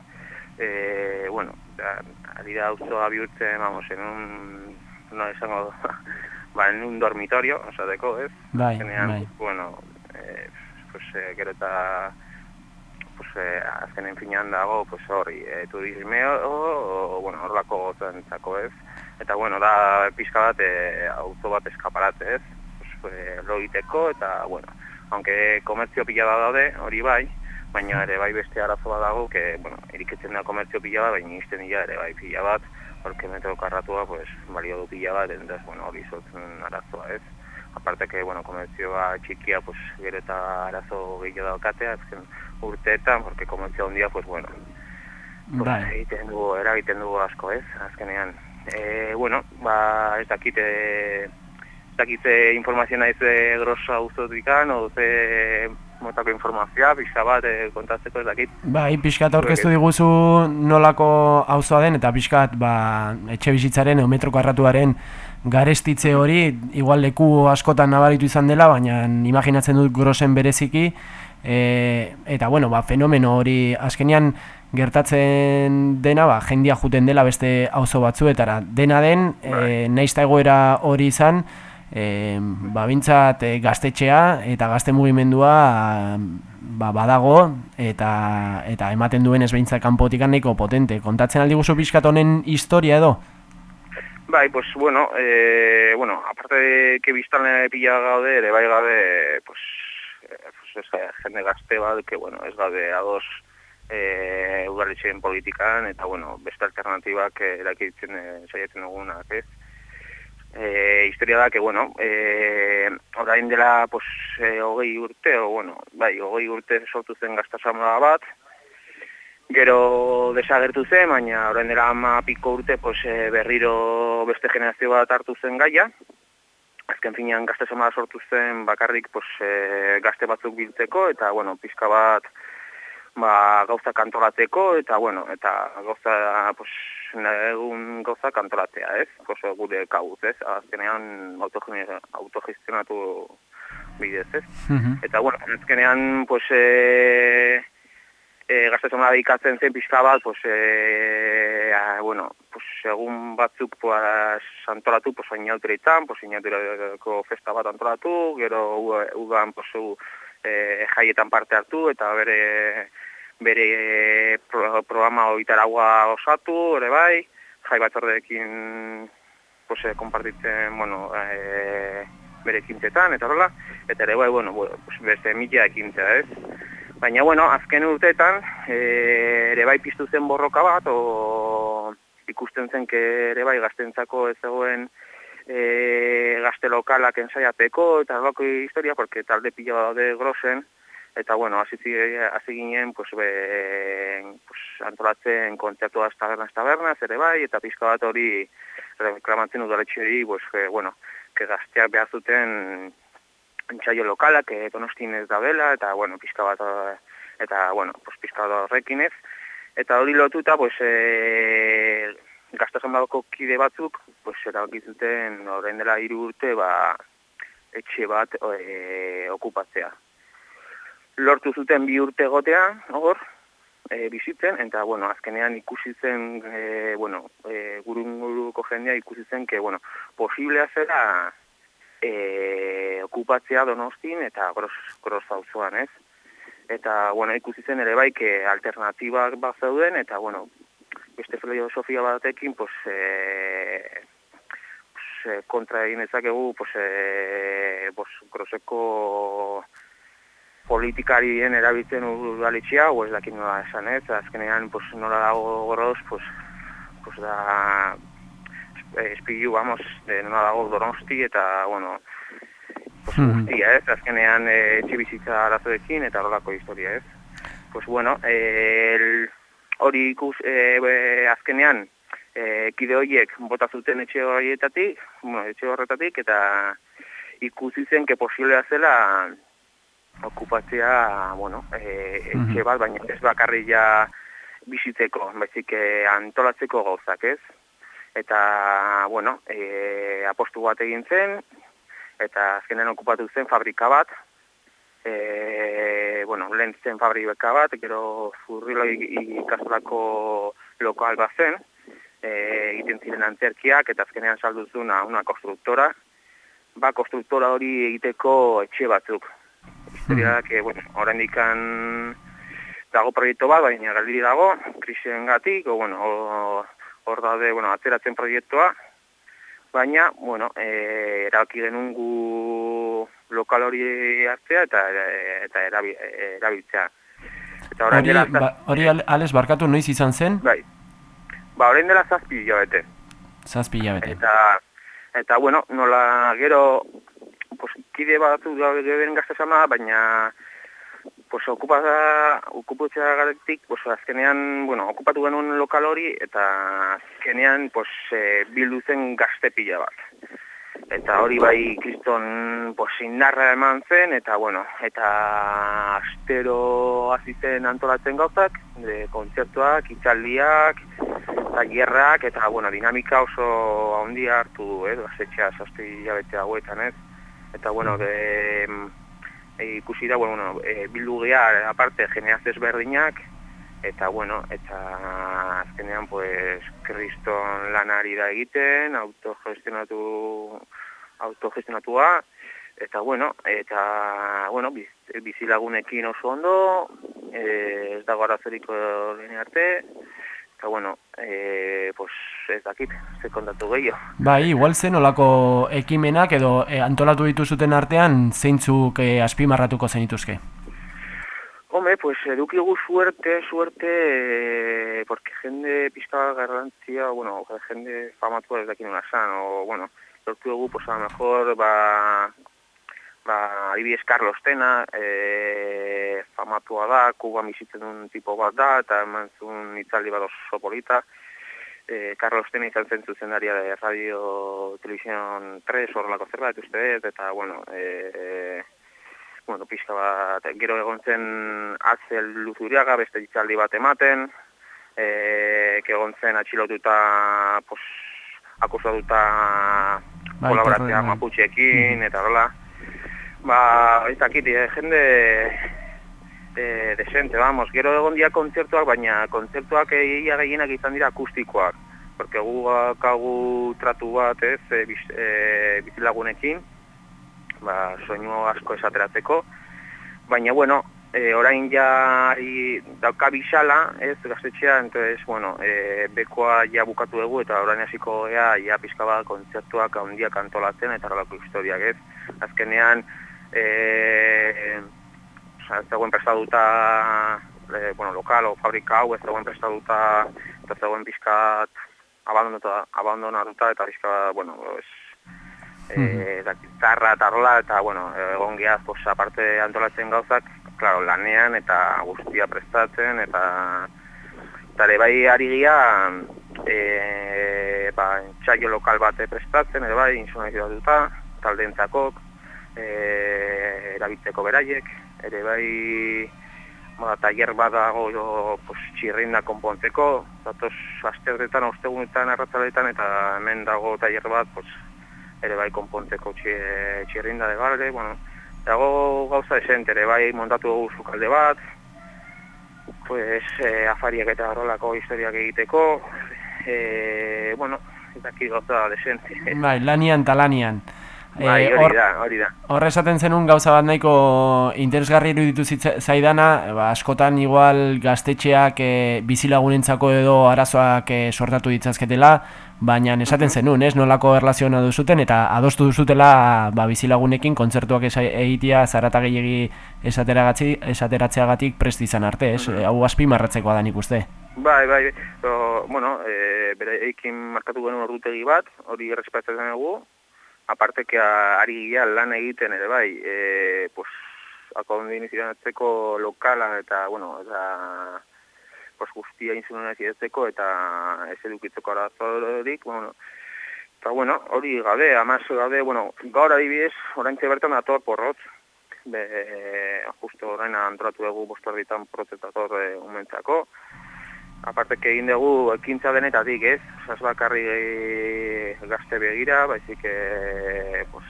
eh, bueno, da, ari da bihurtzen, vamos, en un, no esango, ba, en un dormitorio, osateko, ez? Bai, Azkenean, bai. bueno, eh, pues, eh, gero eta pues, eh, azkenen finean dago, pues, hori, eh, turismeo, o, bueno, horlako gozentzako, ez? Eta, bueno, da pizka bat, eh, auzo bat eskaparate, ez? Pues, eh, lo egiteko, eta, bueno, aunque komertzio pila bat daude, hori bai, baina ere bai beste arazo bat dago, que, bueno, irikitzen da komertzio pila bat, baina izten dira ere bai pila bat, porque metro karratua, pues, balio du pila bat, entonces, bueno, hori sortzen arazoa, ez? Aparte que, bueno, komertzioa txikia, pues, gero eta arazo gehiago daukate, azken urteetan, porque komertzio handia, pues, bueno, pues, Bai. egiten dugu, eragiten dugu asko, ez, azkenean. E, bueno, ba, ez dakite, ez dakite informazioa naiz e, grosso auzotikan, o ze motako informazioa, pixka bat e, kontatzeko ez dakit. Bai, pixkat aurkeztu diguzu nolako auzoa den, eta pixkat ba, etxe bizitzaren, edo metro karratuaren garestitze hori, igual leku askotan nabaritu izan dela, baina imaginatzen dut grosen bereziki, e, eta bueno, ba, fenomeno hori azkenean gertatzen dena, ba, jendia juten dela beste auzo batzuetara. Dena den, e, naizta egoera hori izan, e, ba, bintzat e, gaztetxea eta gazte mugimendua ba, badago eta eta ematen duen ez behintzat kanpotikan nahiko potente. Kontatzen aldi guzu pixkat honen historia edo? Bai, pues bueno, eh, bueno, aparte de que biztanle pila gaude, ere bai gabe, pues, eh, pues ez, eh, jende gazte bat, que bueno, ez gabe ados eh, udaletxeen politikan, eta bueno, beste alternatibak eh, erakitzen eh, saiatzen dugunak, ez? Eh, historia da, que bueno, eh, orain dela, pues, eh, hogei urte, o bueno, bai, hogei urte sortu zen gaztasamla bat, Gero desagertu zen, baina orain dela ama piko urte pues, eh, berriro beste generazio bat hartu zen gaia. Azken finean gazte zemada sortu zen bakarrik pues, eh, gazte batzuk biltzeko eta bueno, pizka bat ba, gauza kantolatzeko eta bueno, eta gauza pues, egun gauza kantolatzea, ez? Oso gure kabuz, ez? Azkenean autogestionatu bidez, ez? Mhm. Eta, bueno, azkenean, pues, e, e, gazte zemada ikatzen zen pixka bat, pues, e, a, bueno, pues, egun batzuk pues, antolatu, pues, inauturitan, pues, inauturiko festa bat antolatu, gero udan, pues, u, e, jaietan parte hartu, eta bere bere pro, programa oitaragua osatu, ere bai, jai batzordeekin pues, eh, konpartitzen, bueno, e, bere ekintzetan, eta horrela, eta ere bai, bueno, pues, beste mila ekintzea, ez? Baina, bueno, azken urteetan, e, ere bai piztu zen borroka bat, o ikusten zen que ere bai gaztentzako ez zegoen e, gazte lokalak ensaiateko, eta horrelako historia, porque talde pila daude grosen, eta bueno, hasi hasi ginen pues, be, pues, antolatzen kontzertuaz tabernas tabernas ere bai, eta pizka bat hori reklamatzen udaletxe hori, pues, que, bueno, que gazteak behar zuten entsaio lokalak, que donostin ez da bela, eta bueno, pizka bat, eh, eta bueno, pues, pizka horrekin ez, eta hori lotuta, pues, e, gaztasun kide batzuk, pues, erabaki zuten orain dela hiru urte, ba, etxe bat e, okupatzea lortu zuten bi urte egotea, hor, e, bizitzen, eta, bueno, azkenean ikusi zen, e, bueno, e, gurunguruko jendea ikusi zen, que, bueno, posiblea zera e, okupatzea donostin eta gros, gros ez? Eta, bueno, ikusi zen ere bai, que alternatibak bat zeuden, eta, bueno, beste filosofia batekin, pues, e, pues, kontra egin ezakegu, pues, e, pues, groseko politikarien erabiltzen udaletxea, o ez dakit nola esan ez, azkenean pues, nola dago gorroz, pues, pues da espilu, vamos, de nola dago donosti eta, bueno, pues, Mhm. guztia ez, azkenean e, etxe bizitza arazoekin eta horrelako historia ez. Pues bueno, el, hori ikus, e, be, azkenean, e, kide horiek bota zuten etxe horietatik, bueno, etxe horretatik, eta ikusi zen que posiblea zela okupatzea, bueno, e, etxe bat, baina ez bakarri ja bizitzeko, baizik eh, antolatzeko gauzak, ez? Eta, bueno, e, apostu bat egin zen, eta azkenean okupatu zen fabrika bat, e, bueno, lehen zen fabrika bat, gero zurrilo ikastolako lokal bat zen, e, egiten ziren antzerkiak, eta azkenean salduzuna una konstruktora, ba, konstruktora hori egiteko etxe batzuk. Historia da, que, bueno, oraindik dago proiektu bat, baina galdiri dago, krisien gatik, o, bueno, hor daude, bueno, atzeratzen proiektua, baina, bueno, e, erabaki genuen gu lokal hori hartzea eta, eta erabi, erabiltzea. Eta orain Hori, dela, ba, hori Al- Alex barkatu noiz izan zen, bai, ba, orain dela zazpi hilabete. zazpi hilabete. Eta, eta bueno, nola gero, pues, kide batzu daude geben gaztesama, baina pues, okupa, okupatzea garetik, pues, azkenean, bueno, okupatu genuen lokal hori, eta azkenean pues, e, bildu zen gazte pila bat. Eta hori bai kriston pues, indarra eman zen, eta bueno, eta astero hasi zen antolatzen gauzak, de kontzertuak, itzaldiak, tailerrak eta bueno, dinamika oso handia hartu du, eh, gaztetxea zazpi hilabete hauetan, ez? Eta bueno, de, e, ikusi da, bueno, bueno e, bildu gea, aparte, generazio ezberdinak, eta bueno, eta azkenean, pues, kriston lanari da egiten, autogestionatu, autogestionatua, eta bueno, eta bueno, biz, bizilagunekin oso ondo, e, ez dago arazoriko lehen arte, eta bueno, e, pues ez dakit, ze kontatu gehiago. Bai, igual zen olako ekimenak edo e, antolatu dituzuten artean zeintzuk e, azpimarratuko zenituzke. Hombre, pues edukigu suerte, suerte, eh, porque jende pizka garrantzia, bueno, jende famatua ez dakin una san, o, bueno, lortu dugu, pues a lo mejor, ba, ba, adibidez Carlos Tena, e, famatua da, Kuba bizitzen duen tipo bat da, eta eman zuen itzaldi bat oso polita. E, Carlos Tena izan zen zuzendaria de Radio Televisión 3, horrelako zerbait, uste dut, eta, bueno, e, bueno, pixka bat, gero egon zen atzel luzuriaga, beste itzaldi bat ematen, e, que egon zen atxilotuta, pues, akusatuta Bai, kolaboratzea bai. maputxeekin, eta hola. Ba, ez dakit, eh, jende eh, desente, vamos. Gero egon dira kontzertuak, baina kontzertuak egia gehienak izan dira akustikoak. Porque gu kagu tratu bat, ez, e, biz, e, bizilagunekin, ba, soinu asko esateratzeko. Baina, bueno, e, orain ja ari dauka bisala, ez, gaztetxea, entonces, bueno, e, bekoa ja bukatu dugu, eta orain hasiko gea, ja pizka bat kontzertuak handiak antolatzen, eta horrelako historiak, ez. Azkenean, e, oza, ez dagoen prestaduta, e, bueno, lokal o fabrika hau, ez dagoen prestaduta, eta ez dagoen pizkat abandonatuta, abandonatuta, eta pizka, bueno, ez, eh, da, gitarra eta horrela, eta, bueno, egon geha, pues, aparte antolatzen gauzak, claro, lanean eta guztia prestatzen, eta eta ere bai ari gira, e, ba, txaio lokal bate prestatzen, ere bai, insonalizatuta, taldeentzakok, e, erabiltzeko beraiek, ere bai, ba, tailer bat dago jo, pues, txirrinda konpontzeko, datoz asteretan, ostegunetan, arratzaletan, eta hemen dago tailer bat, pues, ere bai konpontzeko txi, txirrinda de balde, bueno, dago gauza desente, ere bai montatu dugu sukalde bat, pues, eh, afariak eta horrelako historiak egiteko, eh, bueno, ez dakit gauza desente. Bai, lanian eta lanian. Bai, Eh, hori hor- da, hori da. Hor esaten zenun gauza bat nahiko interesgarri iruditu zaidana, ba, askotan igual gaztetxeak e, bizilagunentzako edo arazoak e, sortatu ditzazketela, baina esaten zenun, ez, nolako erlaziona duzuten, eta adostu duzutela ba, bizilagunekin kontzertuak esa- egitea zarata gehiagi esateratzeagatik prest izan arte, ez? E, Hau azpimarratzekoa da nik uste. Bai, bai, o, bueno, e, bere eikin markatu genuen ordutegi bat, hori errespetzen dugu, aparte que ari gira lan egiten ere bai, e, pues, akondinizionatzeko lokala eta, bueno, eta pues, guztia insunazioetzeko eta ez edukitzeko arazorik, bueno, eta bueno, hori gabe, amaz gabe, bueno, gaur adibidez, orain bertan dator porrotz, be, justo orain antolatu dugu bostorditan porrotzetator e, umentzako, aparte que egin dugu ekintza denetatik, ez? Osaz bakarri e, gazte begira, baizik e, pues,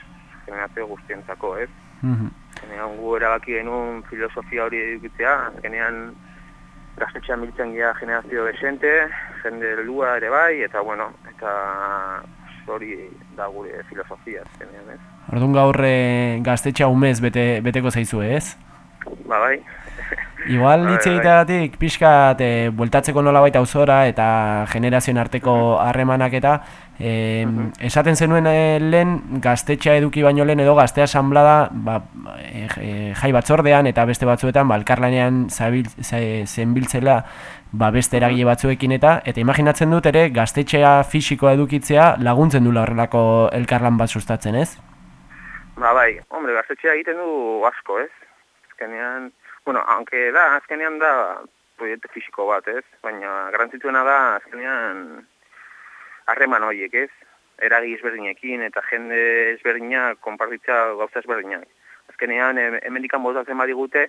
generazio guztientzako, ez? Mhm. Azkenean gu erabaki genuen filosofia hori edukitzea, azkenean gaztetxean biltzen gira generazio desente, jende heldua ere bai, eta bueno, eta hori da gure filosofia azkenean, ez? Orduan gaur e, gaztetxa umez bete, beteko zaizue, ez? Ba bai, Igual Bai, hitz bai. egiteagatik pixkat e, bueltatzeko nolabait auzora eta generazioen arteko harremanak eta e, esaten zenuen e, lehen gaztetxa eduki baino lehen edo gaztea asanblada ba, e, jai batzordean eta beste batzuetan ba, elkarlanean zabil, ze- zenbiltzela ba, beste eragile batzuekin eta eta imaginatzen dut ere gaztetxea fisikoa edukitzea laguntzen dula horrelako elkarlan bat sustatzen, ez? Ba, bai, hombre, gaztetxea egiten du asko, ez? Azkenean, bueno, aunque da, azkenean da proiektu fisiko bat, ez? Baina garrantzitsuena da, azkenean, harreman horiek, ez? Eragi ezberdinekin eta jende ezberdinak konpartitza gauza ezberdinak. Azkenean, em- hemendikan botatzen badigute,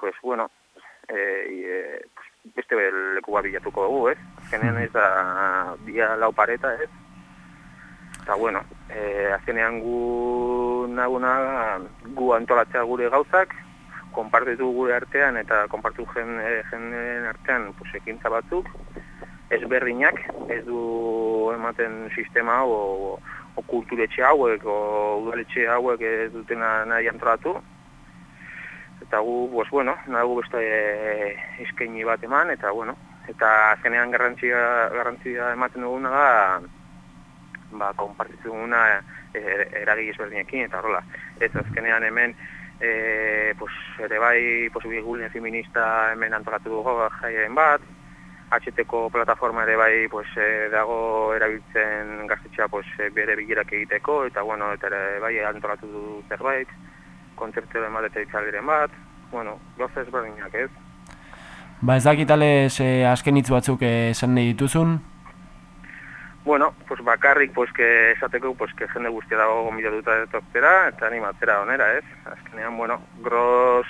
pues, bueno, e, e, pues, beste leku bat bilatuko dugu, ez? Azkenean ez da, dia lau pareta, ez? Eta, bueno, e, azkenean gu naguna gu antolatzea gure gauzak, konpartitu gure artean eta konpartitu jen, e, jendeen artean pues, ekintza batzuk, ezberdinak, ez du ematen sistema hau, o, o kulturetxe hauek, o udaletxe hauek ez dutena nahi antolatu. Eta gu, pues, bueno, nagu beste e, eskaini bat eman, eta, bueno, eta azkenean garrantzia, garrantzia ematen duguna da, ba, konpartitu duguna e, eragile ezberdinekin, eta horrela. Ez azkenean hemen, e, pues, ere bai, posibiligune feminista hemen antolatu dugu jaien bat, HTko plataforma ere bai pues, e, dago erabiltzen gaztetxea pues, e, bere bilerak egiteko, eta bueno, eta ere bai antolatu du zerbait, kontzertu bat eta itzaldiren bat, bueno, gauza ezberdinak ez. Ba ez dakitale ze azken hitz batzuk eh, esan dituzun, Bueno, pues bakarrik, pues que esateko, pues que jende guztia dago gomidatuta etortzera, eta animatzera onera, ez? Azkenean, bueno, gros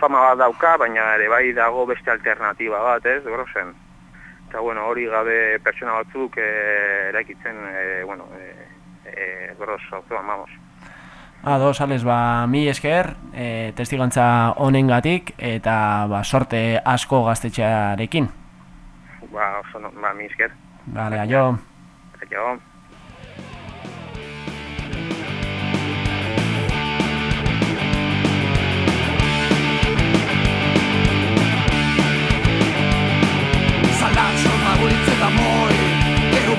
fama bat dauka, baina ere bai dago beste alternatiba bat, ez, grosen. Eta, bueno, hori gabe pertsona batzuk eh, eraikitzen, eh, bueno, eh, eh, gros auzoan, vamos. Ados, ales, ba, mi esker, e, testigantza honengatik eta ba, sorte asko gaztetxearekin. Ba, oso, no, ba, mi esker. Bale, aio. Aio. Zalantxo maguritze eta moi Gero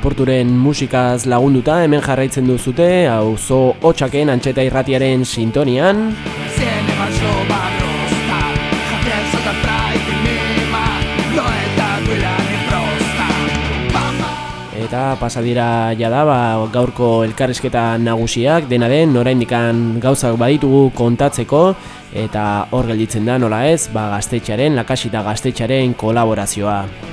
Porturen musikaz lagunduta hemen jarraitzen duzute, hau zo hotxaken antxeta irratiaren sintonian. Eta pasadira jada, ba, gaurko elkarrizketa nagusiak, dena den, oraindikan gauzak baditugu kontatzeko, eta hor gelditzen da nola ez, ba, gaztetxaren, lakasita gaztetxaren kolaborazioa.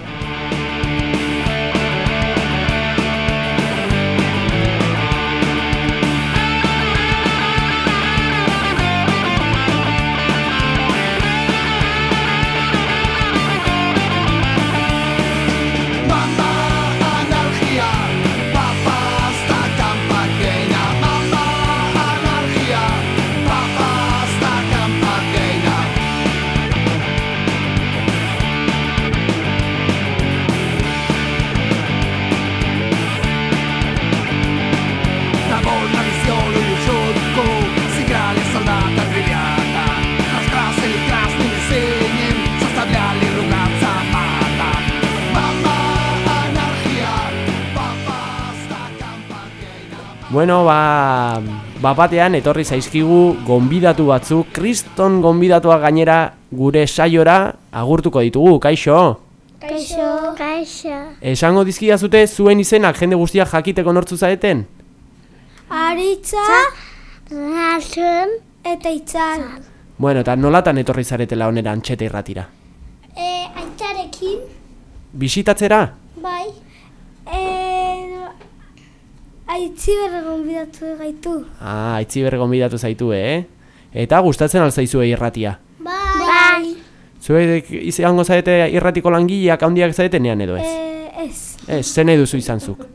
Bueno, ba, bapatean etorri zaizkigu gonbidatu batzuk, kriston gonbidatua gainera gure saiora agurtuko ditugu, kaixo? Kaixo. Kaixo. Esango dizkia zute zuen izenak jende guztiak jakiteko nortzu zaeten? Aritza. Razun. Eta itzal. Bueno, eta nolatan etorri zaretela onera antxeta irratira? E, aitzarekin. Bisitatzera? Bai. E, aitzi berre gonbidatu gaitu. Ah, aitzi berre gonbidatu zaitu, eh? Eta gustatzen alzaizue irratia. Bai. Bai. Zuek izango zaete irratiko langileak handiak zaetenean edo ez? E, ez. Ez, zen nahi duzu izan zuk.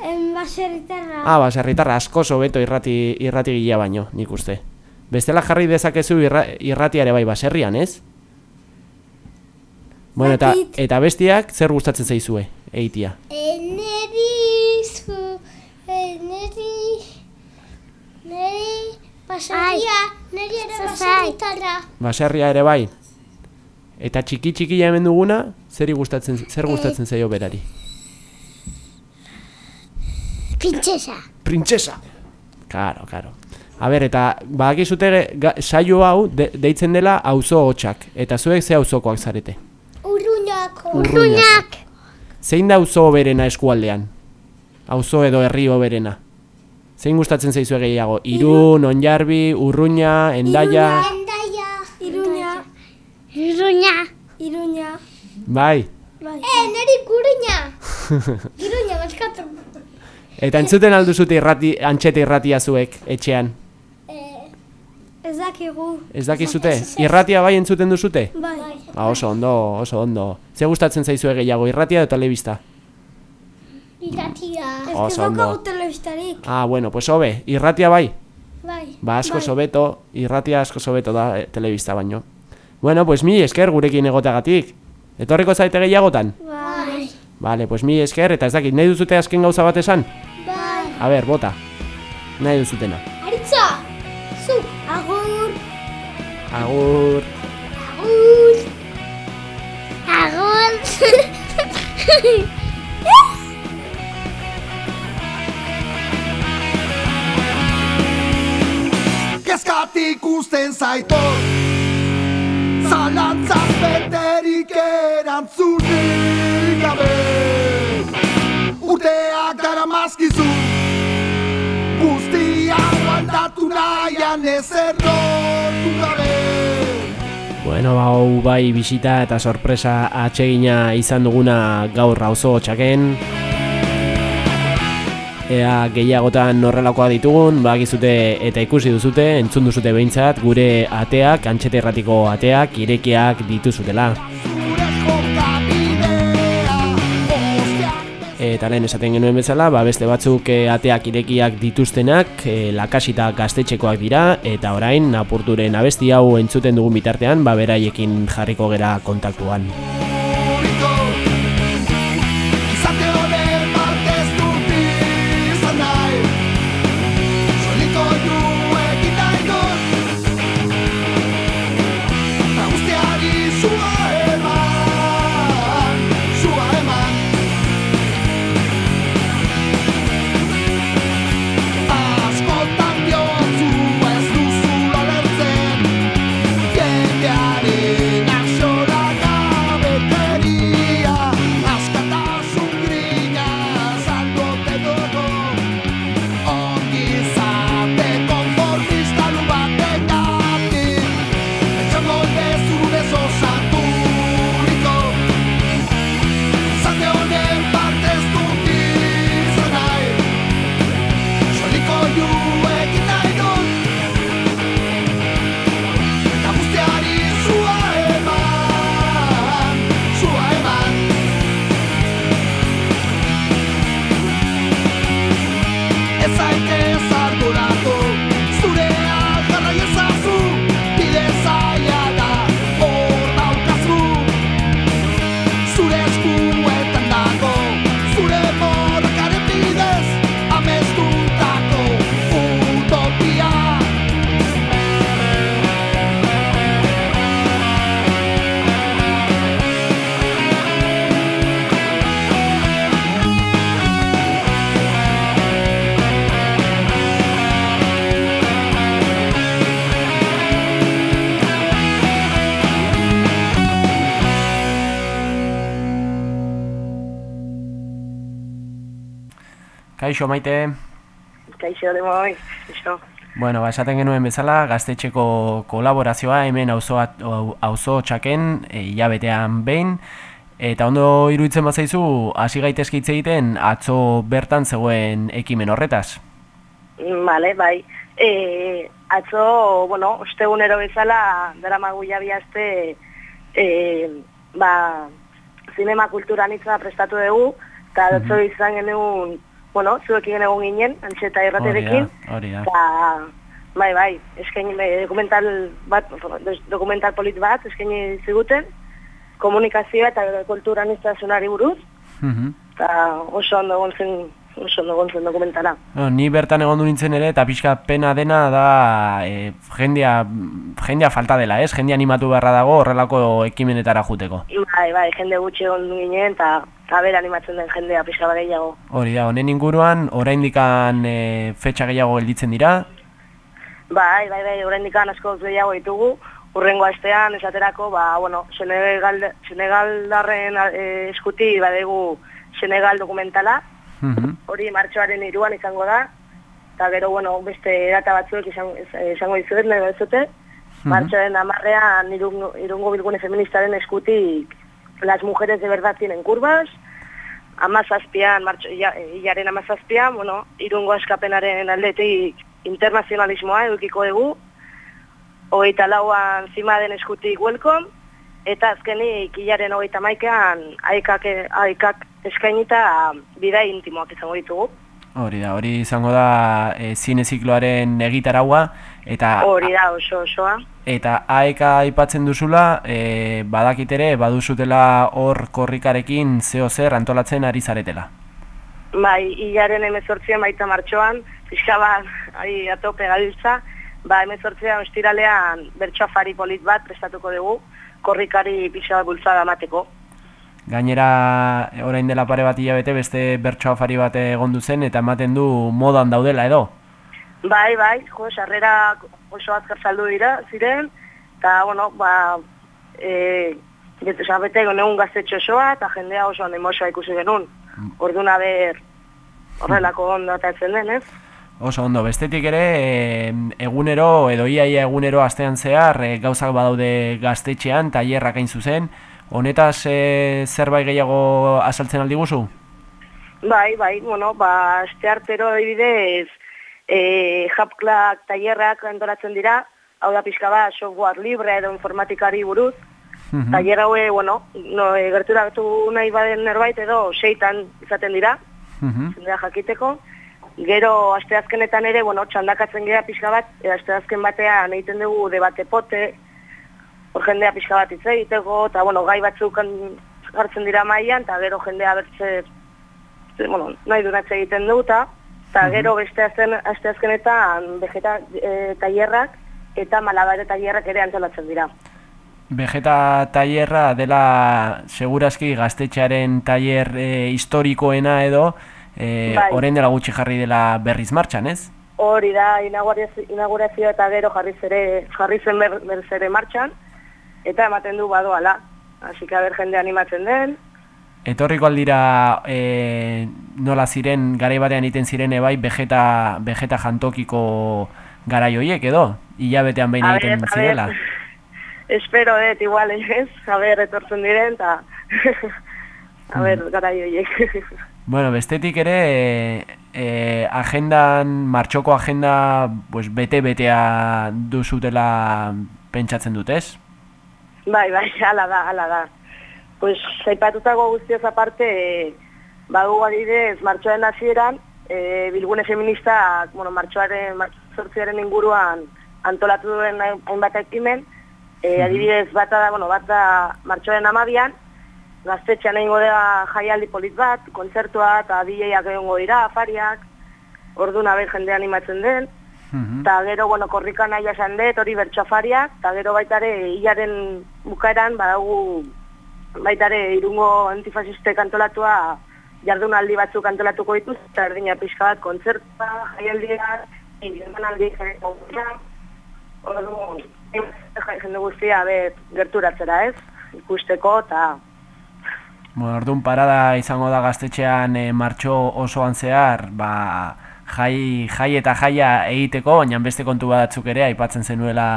En baserritarra. Ah, baserritarra asko sobeto irrati, irrati gila baino, nik uste. Bestela jarri dezakezu irra, irratiare bai baserrian, ez? Bueno, eta, eta bestiak zer gustatzen zaizue, eitia? E, neri zu... E, neri... Neri... Baserria. Neri ere baserritarra. Baserria ere bai? Eta txiki txikia hemen duguna, zeri gustatzen, zer gustatzen zaio berari? Printzesa. Printzesa! Karo, karo. A ber, eta badakizute saio hau de, deitzen dela auzo hotxak. Eta zuek ze auzokoak zarete? Urruñak. Urruñak. Zein da auzo berena eskualdean? Auzo edo herri berena? Zein gustatzen zaizue gehiago? Irun, Onjarbi, Urruña, Endaia... Endaia. Iruña. Iruña. Iruña. Bai. Bai. Eh, neri guruña. Iruña, baskatu. Eta entzuten alduzute irrati, antxete irratia zuek, etxean. Ez dakigu. Ez dakizute? Irratia bai entzuten duzute? Bai. Ba, oso ondo, oso ondo. Ze gustatzen zaizue gehiago, irratia edo telebista? Iratia. Ez Oso que ondo. daukagu telebistarik. Ah, bueno, pues hobe, irratia bai. Bai. Ba, asko Bai. sobeto, irratia asko sobeto da eh, telebista baino. Bueno, pues mi esker gurekin egoteagatik. Etorriko zaite gehiagotan? Bai. Vale, pues mi esker, eta ez dakit, nahi duzute azken gauza bat esan? Bai. A ber, bota. Nahi duzutena. Aritza. Zu. Agur. Agur. Agur. Agur. kezkati ikusten zaito Zalantza beterik erantzunik gabe. Uteak gara mazkizu Guztia guantatu nahian ezer lortu gabe. Bueno, hau bai bisita eta sorpresa atsegina izan duguna gaur rauzo txaken txaken. Ea gehiagotan horrelakoa ditugun, bagizute eta ikusi duzute, entzun duzute behintzat, gure ateak, antxete erratiko ateak, irekiak dituzutela. Eta lehen esaten genuen bezala, ba beste batzuk e, ateak irekiak dituztenak, e, lakasita gaztetxekoak dira, eta orain, napurturen abesti hau entzuten dugun bitartean, ba beraiekin jarriko gera kontaktuan. Kaixo maite, Kaixo de moi, kaixo. bueno, ba, esaten genuen bezala, gaztetxeko kolaborazioa hemen auzo auzo txaken e, hilabetean behin, eta ondo iruditzen bazaizu, hasi gaitezke hitz egiten atzo bertan zegoen ekimen horretaz. Vale, bai. E, atzo, bueno, ostegunero bezala, daramagu jabi aste, e, ba, zinema kulturan itza prestatu dugu, eta atzo izan genuen, bueno, zuekin egon ginen, antxeta irraterekin, Hori eta bai, bai, eskaini eh, dokumental bat, dokumental polit bat eskaini ziguten, komunikazioa eta kultura anistazionari buruz, Mhm. eta oso ondo egon zen, oso ondo egon zen dokumentala. No, ni bertan egon du nintzen ere, eta pixka pena dena da e, jendea, jendea falta dela, ez? Jendea animatu beharra dago horrelako ekimenetara juteko. Bai, bai, jende gutxi egon ginen, eta aber animatzen den jendea pixka bat gehiago. Hori da, honen inguruan, oraindikan e, fetxa gehiago gelditzen dira, Bai, bai, bai, oraindik asko gehiago ditugu, urrengo astean esaterako, ba, bueno, Senegal, Senegaldarren eh, eskuti badegu Senegal dokumentala, Mhm. hori martxoaren iruan izango da, eta gero, bueno, beste data batzuek izan, iz- izango dizuet, nahi bezute, martxoaren amarrean irungo, irungo bilgune feministaren eskutik las mujeres de verdad tienen curvas, amazazpian, martxo, ia- hilaren amazazpian, bueno, irungo askapenaren aldetik internazionalismoa edukiko dugu, hogeita lauan zima den eskutik welcome, eta azkenik hilaren hogeita maikean aikak, aikak eskainita bidai intimoak izango ditugu. hori da, hori izango da e, zine zikloaren egitaraua, eta Hori da oso osoa. Eta aeka aipatzen duzula, e, badakit ere, baduzutela hor korrikarekin zeo zer antolatzen ari zaretela. Bai, hilaren emezortzian baita martxoan, pixka bat, ari atope gabiltza, ba emezortzian ostiralean bertsoafari polit bat prestatuko dugu, korrikari pixka bat bultzada emateko. Gainera, orain dela pare bat hilabete beste bertso afari bat egondu zen eta ematen du modan daudela edo. Bai, bai, jo, sarrera oso azkar saldu dira, ziren, eta, bueno, ba, e, bete, oza, bete egun gaztetxo osoa, eta jendea oso animosoa ikusi genuen. Orduan ber horrelako ondo atatzen den, ez? Oso ondo, bestetik ere, e, egunero, edo iaia egunero astean zehar, e, gauzak badaude gaztetxean, tailerrak hain zuzen, honetaz e, zerbait gehiago azaltzen aldi guzu? Bai, bai, bueno, ba, este artero adibidez, e, japklak tailerrak antolatzen dira, hau da pixka bat, software libre edo informatikari buruz, Mhm. Tailer haue, bueno, no, e, gerturatu nahi baden nerbait edo seitan izaten dira, Mhm. jendea jakiteko. Gero, asteazkenetan ere, bueno, txandakatzen gera pixka bat, e, asteazken batean egiten dugu debate pote, hor jendea pixka bat hitz egiteko, eta, bueno, gai batzuk hartzen dira mailan, eta gero jendea bertze, ze, bueno, nahi duratze egiten du, eta eta gero beste azken, asteazkenetan vegeta e, tailerrak eta malabare tailerrak ere antolatzen dira. Vegeta tailerra dela segurazki gaztetxearen tailer e, historikoena edo e, Bai. orain dela gutxi jarri dela berriz martxan, ez? Hori da, inaugurazio, eta gero jarri zere, jarri zen ber, berriz ere martxan, eta ematen du badoala. Así que ber jende animatzen den. Etorriko aldira e, nola ziren, garai batean egiten ziren ebai vegeta, vegeta jantokiko garai hoiek edo? Hilabetean behin egiten ber, a zirela? espero dut igual ez, a ber, etortzen diren, eta a ber, gara joiek. Bueno, bestetik ere, e, e, agendan, martxoko agenda, pues, bete-betea duzutela pentsatzen dut, ez? bai, bai, ala da, ala da. Pues, aipatutako guztioz aparte, e, badugu adidez, martxoaren hasieran, e, bilgune feminista, bueno, martxoaren, martxortziaren inguruan antolatu duen hain- hainbat ekimen, e, adibidez, bata da, bueno, bat da martxoaren amabian, gaztetxean egingo da jaialdi polit bat, kontzertua eta DJak egongo dira, afariak, ordu nabe jende animatzen den, eta gero, bueno, korrika nahi esan dut, hori bertxafariak, eta gero baitare hilaren bukaeran, badagu baitare irungo antifasistek antolatua jardunaldi batzuk antolatuko dituz, eta erdina pixka bat kontzertua, jaialdiak, emanaldi jarriko dira, ordu, jende guztia bet gerturatzera ez, ikusteko eta Bueno, orduan parada izango da gaztetxean e, martxo osoan zehar, ba, jai, jai eta jaia egiteko, baina beste kontu batzuk ere, aipatzen zenuela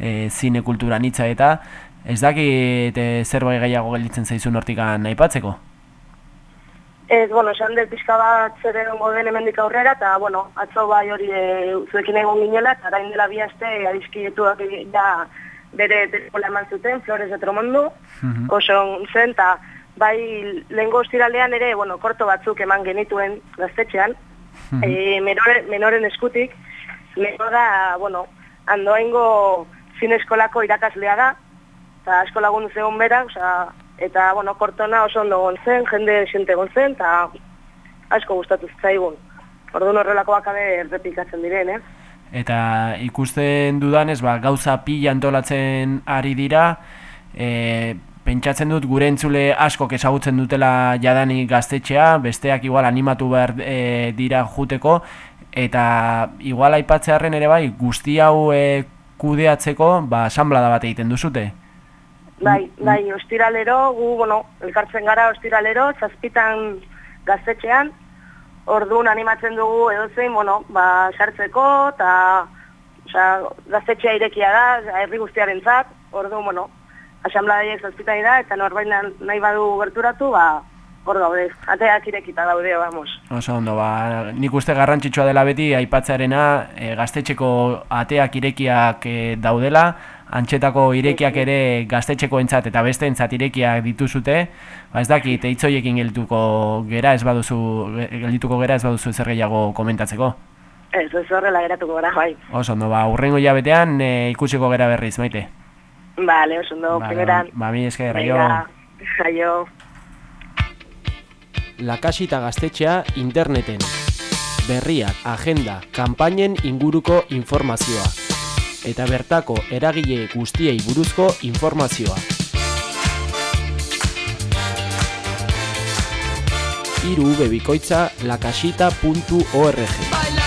e, zine kultura nitza eta, ez dakit e, zerbait gehiago gelditzen zaizun hortikan aipatzeko? Ez, bueno, esan dut pixka bat zer egongo den hemendik aurrera, eta, bueno, atzo bai hori e, zuekin egon ginela, eta orain dela bi aste adiskietuak ja bere telefola eman zuten, Flores de Tromondo, oso on zen, eta bai lehengo ostiralean ere, bueno, korto batzuk eman genituen gaztetxean, e, menore, menoren eskutik, leheno da, bueno, andoaingo zine eskolako irakaslea da, eta asko lagundu zegoen bera, osea, eta, bueno, kortona oso ondo zen, jende xente egon zen, eta asko gustatu zitzaigun. Orduan horrelakoak abe errepikatzen diren, eh? Eta ikusten dudanez, ba, gauza pila antolatzen ari dira, e, pentsatzen dut gure entzule askok ezagutzen dutela jadanik gaztetxea, besteak igual animatu behar e, dira juteko, eta igual aipatzearen ere bai, guzti hau e, kudeatzeko, ba, asamblada bat egiten duzute. Bai, bai, ostiralero, gu, bueno, elkartzen gara ostiralero, zazpitan gaztetxean, orduan animatzen dugu edozein, bueno, ba, sartzeko, eta, osea, gaztetxea irekia da, herri guztiaren zat, orduan, bueno, asamladaiek zazpitan da, eta norbait na- nahi badu gerturatu, ba, hor daude, ateak irekita daude, vamos. Oso ondo, ba, nik uste garrantzitsua dela beti aipatzearena e, gaztetxeko ateak irekiak e, daudela, antxetako irekiak ere gaztetxeko entzat eta beste entzat irekiak dituzute, ba ez dakit, eitzoiekin geldituko gera ez baduzu, geldituko gera ez baduzu zer gehiago komentatzeko. Ez, ez horrela geratuko gara, bai. Oso ondo, ba, urrengo jabetean e, ikusiko gera berriz, maite. Vale, oso ondo, Ba, primeran. ba, mi esker, aio. Venga, aio. Lakasita gaztetxea interneten. Berriak, agenda, kanpainen inguruko informazioa. Eta bertako eragile guztiei buruzko informazioa. Iru bebikoitza lakasita.org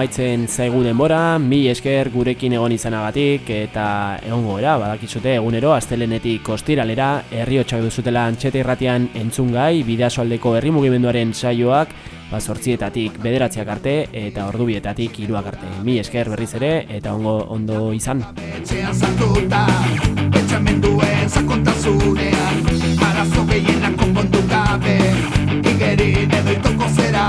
amaitzen zaigu denbora, mi esker gurekin egon izanagatik eta egongo era, badakizute egunero astelenetik kostiralera, herriotsak duzutela antxete irratian entzungai, bidasoaldeko herri mugimenduaren saioak, ba sortzietatik bederatziak arte eta ordubietatik hiruak arte. Mi esker berriz ere eta ongo ondo izan. Etxean sartuta, pentsamenduen sakontasunean Arazo gehienak konpondu gabe, igerin edo itoko zera